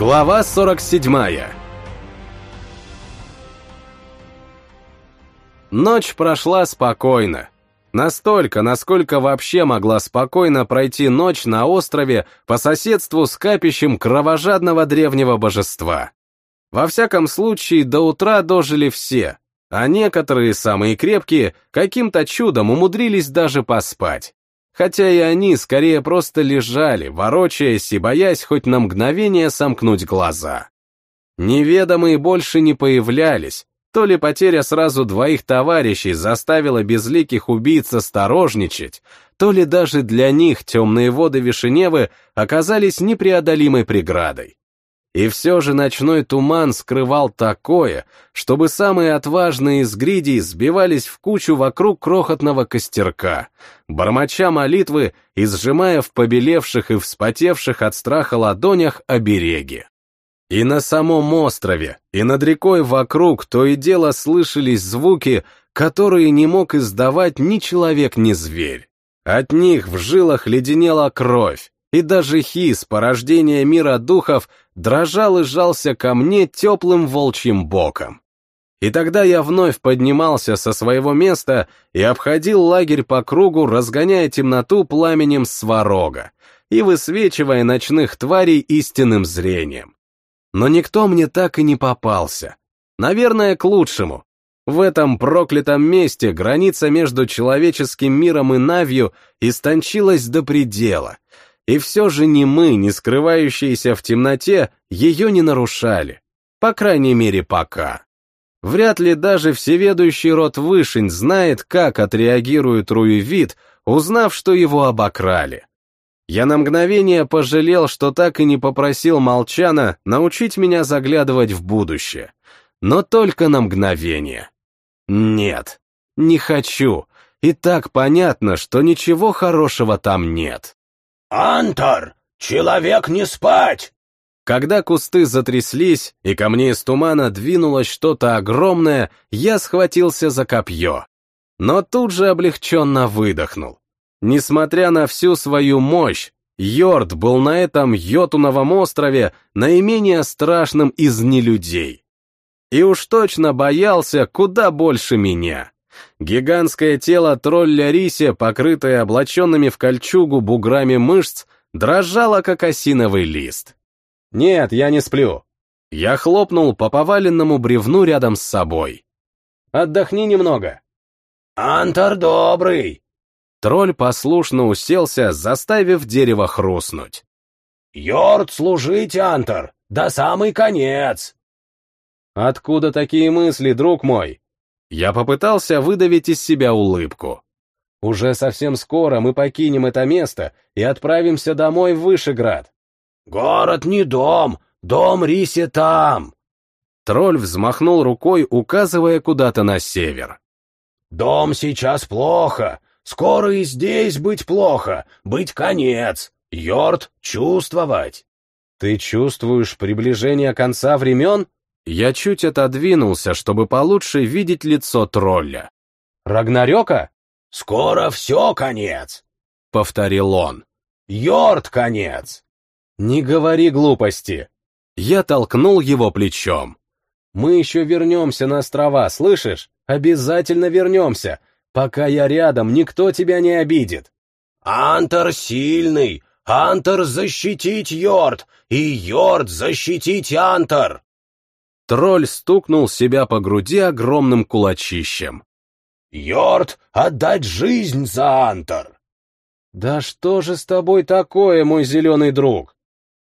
Глава 47 Ночь прошла спокойно. Настолько, насколько вообще могла спокойно пройти ночь на острове по соседству с капищем кровожадного древнего божества. Во всяком случае, до утра дожили все, а некоторые, самые крепкие, каким-то чудом умудрились даже поспать. Хотя и они скорее просто лежали, ворочаясь и боясь хоть на мгновение сомкнуть глаза. Неведомые больше не появлялись, то ли потеря сразу двоих товарищей заставила безликих убийц осторожничать, то ли даже для них темные воды Вишеневы оказались непреодолимой преградой. И все же ночной туман скрывал такое, чтобы самые отважные из гридей сбивались в кучу вокруг крохотного костерка, бормоча молитвы и сжимая в побелевших и вспотевших от страха ладонях обереги. И на самом острове, и над рекой вокруг то и дело слышались звуки, которые не мог издавать ни человек, ни зверь. От них в жилах леденела кровь, и даже Хис, порождение мира духов, дрожал и сжался ко мне теплым волчьим боком. И тогда я вновь поднимался со своего места и обходил лагерь по кругу, разгоняя темноту пламенем сварога и высвечивая ночных тварей истинным зрением. Но никто мне так и не попался. Наверное, к лучшему. В этом проклятом месте граница между человеческим миром и Навью истончилась до предела, и все же ни мы, не скрывающиеся в темноте, ее не нарушали. По крайней мере, пока. Вряд ли даже всеведущий род Вышень знает, как отреагирует Руевид, узнав, что его обокрали. Я на мгновение пожалел, что так и не попросил Молчана научить меня заглядывать в будущее. Но только на мгновение. Нет, не хочу. И так понятно, что ничего хорошего там нет. «Антар, человек не спать!» Когда кусты затряслись, и ко мне из тумана двинулось что-то огромное, я схватился за копье. Но тут же облегченно выдохнул. Несмотря на всю свою мощь, Йорд был на этом Йотуновом острове наименее страшным из нелюдей. И уж точно боялся куда больше меня. Гигантское тело тролля Рисе, покрытое облаченными в кольчугу буграми мышц, дрожало, как осиновый лист. «Нет, я не сплю». Я хлопнул по поваленному бревну рядом с собой. «Отдохни немного». «Антар добрый», Тролль послушно уселся, заставив дерево хрустнуть. «Йорд служить, Антер, до самый конец!» «Откуда такие мысли, друг мой?» Я попытался выдавить из себя улыбку. «Уже совсем скоро мы покинем это место и отправимся домой в Вышеград». «Город не дом, дом Рисе там!» Тролль взмахнул рукой, указывая куда-то на север. «Дом сейчас плохо, Скоро и здесь быть плохо, быть конец. Йорд чувствовать. Ты чувствуешь приближение конца времен? Я чуть отодвинулся, чтобы получше видеть лицо тролля. Рагнарёка? Скоро все конец, — повторил он. Йорд конец. Не говори глупости. Я толкнул его плечом. Мы еще вернемся на острова, слышишь? Обязательно вернемся. Пока я рядом, никто тебя не обидит. Антер сильный, Антер защитить Йорд, и Йорд защитить Антер. Тролль стукнул себя по груди огромным кулачищем. Йорд отдать жизнь за Антер. Да что же с тобой такое, мой зеленый друг?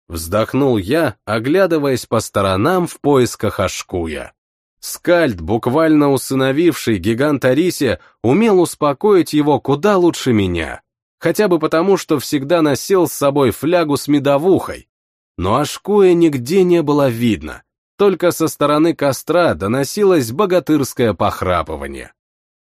Вздохнул я, оглядываясь по сторонам в поисках Ашкуя. Скальд, буквально усыновивший гиганта Рисе, умел успокоить его куда лучше меня. Хотя бы потому, что всегда носил с собой флягу с медовухой. Но Ашкуя нигде не было видно. Только со стороны костра доносилось богатырское похрапывание.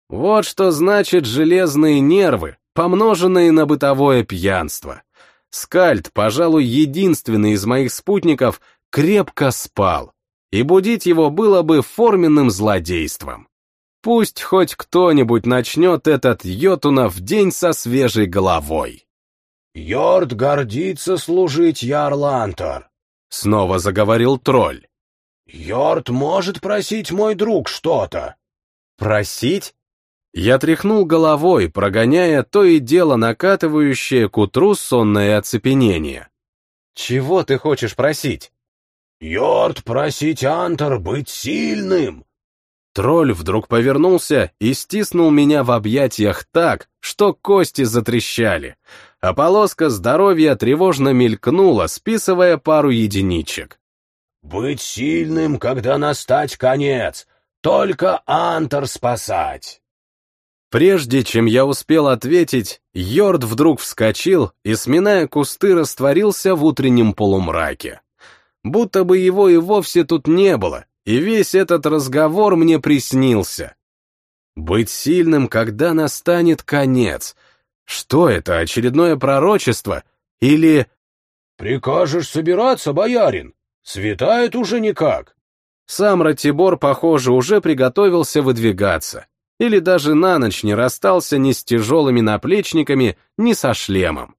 Вот что значит железные нервы, помноженные на бытовое пьянство. Скальд, пожалуй, единственный из моих спутников, крепко спал и будить его было бы форменным злодейством. Пусть хоть кто-нибудь начнет этот Йотуна в день со свежей головой. «Йорд гордится служить Ярлантор», Снова заговорил тролль. «Йорд может просить мой друг что-то». «Просить?» Я тряхнул головой, прогоняя то и дело накатывающее к утру сонное оцепенение. «Чего ты хочешь просить?» «Йорд просить Антор быть сильным!» Тролль вдруг повернулся и стиснул меня в объятиях так, что кости затрещали, а полоска здоровья тревожно мелькнула, списывая пару единичек. «Быть сильным, когда настать конец, только Антор спасать!» Прежде чем я успел ответить, Йорд вдруг вскочил и, сминая кусты, растворился в утреннем полумраке. Будто бы его и вовсе тут не было, и весь этот разговор мне приснился. Быть сильным, когда настанет конец. Что это, очередное пророчество? Или... «Прикажешь собираться, боярин? Светает уже никак». Сам Ратибор, похоже, уже приготовился выдвигаться или даже на ночь не расстался ни с тяжелыми наплечниками, ни со шлемом.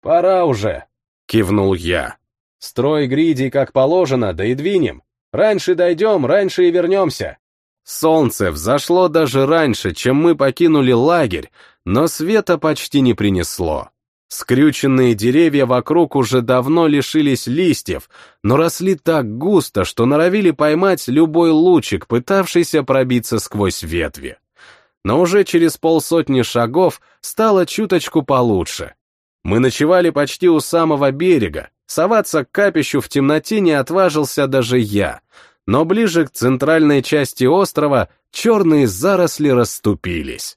«Пора уже», — кивнул я. «Строй гриди как положено, да и двинем. Раньше дойдем, раньше и вернемся». Солнце взошло даже раньше, чем мы покинули лагерь, но света почти не принесло. Скрюченные деревья вокруг уже давно лишились листьев, но росли так густо, что норовили поймать любой лучик, пытавшийся пробиться сквозь ветви но уже через полсотни шагов стало чуточку получше. Мы ночевали почти у самого берега, соваться к капищу в темноте не отважился даже я, но ближе к центральной части острова черные заросли расступились.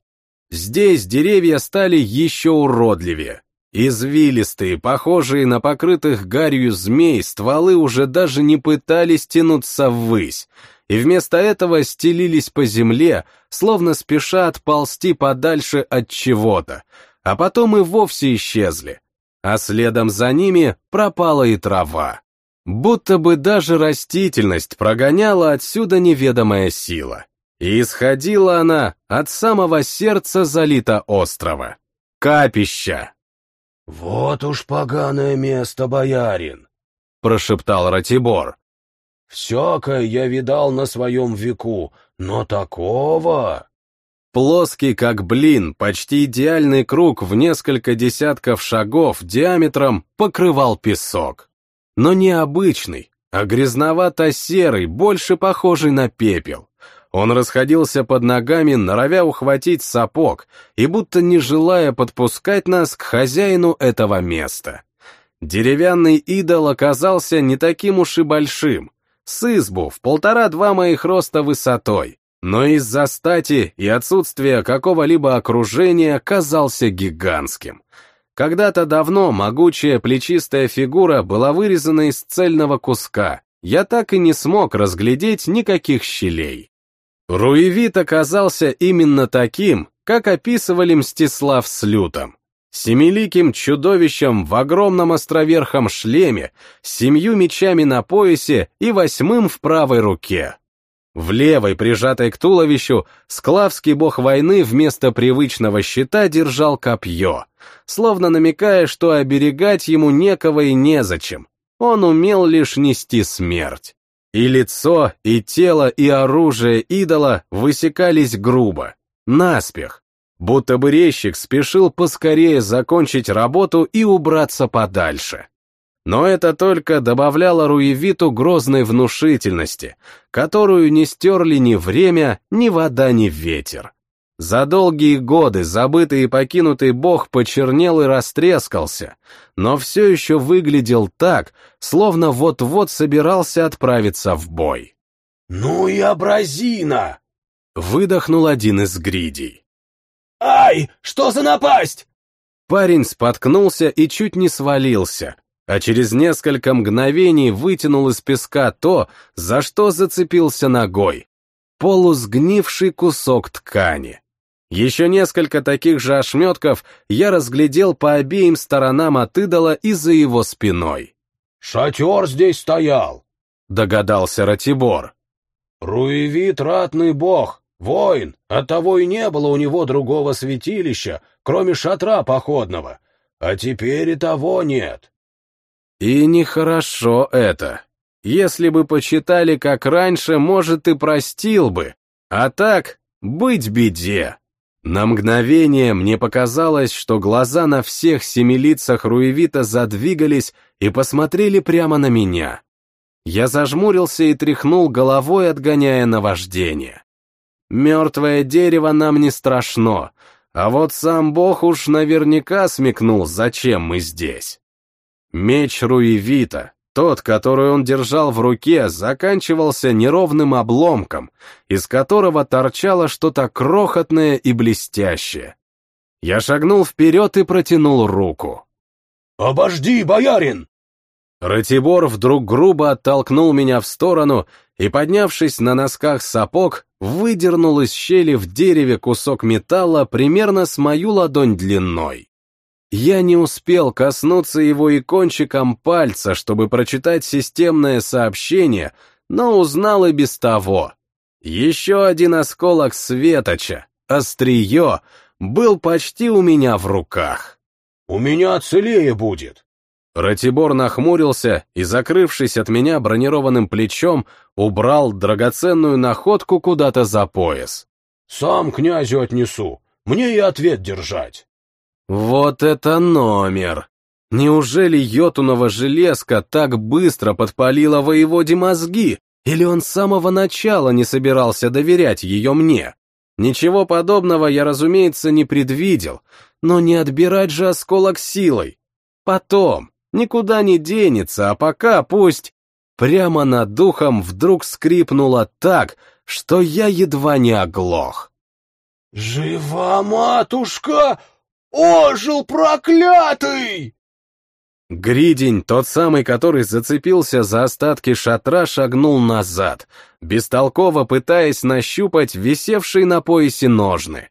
Здесь деревья стали еще уродливее. Извилистые, похожие на покрытых гарью змей, стволы уже даже не пытались тянуться ввысь, и вместо этого стелились по земле, словно спеша отползти подальше от чего-то, а потом и вовсе исчезли. А следом за ними пропала и трава. Будто бы даже растительность прогоняла отсюда неведомая сила. И исходила она от самого сердца залита острова. Капища. «Вот уж поганое место, боярин!» — прошептал Ратибор. Всякое я видал на своем веку, но такого...» Плоский, как блин, почти идеальный круг в несколько десятков шагов диаметром покрывал песок. Но не обычный, а грязновато-серый, больше похожий на пепел. Он расходился под ногами, норовя ухватить сапог, и будто не желая подпускать нас к хозяину этого места. Деревянный идол оказался не таким уж и большим, с избу в полтора-два моих роста высотой, но из-за стати и отсутствия какого-либо окружения казался гигантским. Когда-то давно могучая плечистая фигура была вырезана из цельного куска, я так и не смог разглядеть никаких щелей. Руевит оказался именно таким, как описывали Мстислав с Лютом семиликим чудовищем в огромном островерхом шлеме, семью мечами на поясе и восьмым в правой руке. В левой, прижатой к туловищу, склавский бог войны вместо привычного щита держал копье, словно намекая, что оберегать ему некого и незачем. Он умел лишь нести смерть. И лицо, и тело, и оружие идола высекались грубо, наспех, будто бы резчик спешил поскорее закончить работу и убраться подальше. Но это только добавляло Руевиту грозной внушительности, которую не стерли ни время, ни вода, ни ветер. За долгие годы забытый и покинутый бог почернел и растрескался, но все еще выглядел так, словно вот-вот собирался отправиться в бой. «Ну и образина!» — выдохнул один из гридей. «Ай, что за напасть?» Парень споткнулся и чуть не свалился, а через несколько мгновений вытянул из песка то, за что зацепился ногой. Полусгнивший кусок ткани. Еще несколько таких же ошметков я разглядел по обеим сторонам от идола и за его спиной. «Шатер здесь стоял», — догадался Ратибор. «Руевит ратный бог, Воин, оттого и не было у него другого святилища, кроме шатра походного, а теперь и того нет. И нехорошо это. Если бы почитали как раньше, может, и простил бы. А так, быть беде. На мгновение мне показалось, что глаза на всех семи лицах Руевита задвигались и посмотрели прямо на меня. Я зажмурился и тряхнул головой, отгоняя наваждение. Мертвое дерево нам не страшно, а вот сам Бог уж наверняка смекнул, зачем мы здесь. Меч Руевита, тот, который он держал в руке, заканчивался неровным обломком, из которого торчало что-то крохотное и блестящее. Я шагнул вперед и протянул руку. «Обожди, боярин!» Ратибор вдруг грубо оттолкнул меня в сторону и, поднявшись на носках сапог, выдернул из щели в дереве кусок металла примерно с мою ладонь длиной. Я не успел коснуться его и кончиком пальца, чтобы прочитать системное сообщение, но узнал и без того. Еще один осколок светоча, острие, был почти у меня в руках. «У меня целее будет!» Ратибор нахмурился и, закрывшись от меня бронированным плечом, убрал драгоценную находку куда-то за пояс. «Сам князю отнесу, мне и ответ держать». Вот это номер! Неужели йотунова железка так быстро подпалила воеводе мозги, или он с самого начала не собирался доверять ее мне? Ничего подобного я, разумеется, не предвидел, но не отбирать же осколок силой. Потом, никуда не денется, а пока пусть... Прямо над духом вдруг скрипнуло так, что я едва не оглох. «Жива матушка!» «Ожил проклятый!» Гридень, тот самый, который зацепился за остатки шатра, шагнул назад, бестолково пытаясь нащупать висевшие на поясе ножны.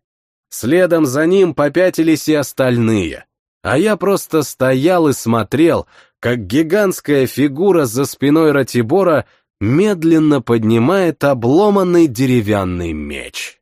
Следом за ним попятились и остальные, а я просто стоял и смотрел, как гигантская фигура за спиной Ратибора медленно поднимает обломанный деревянный меч.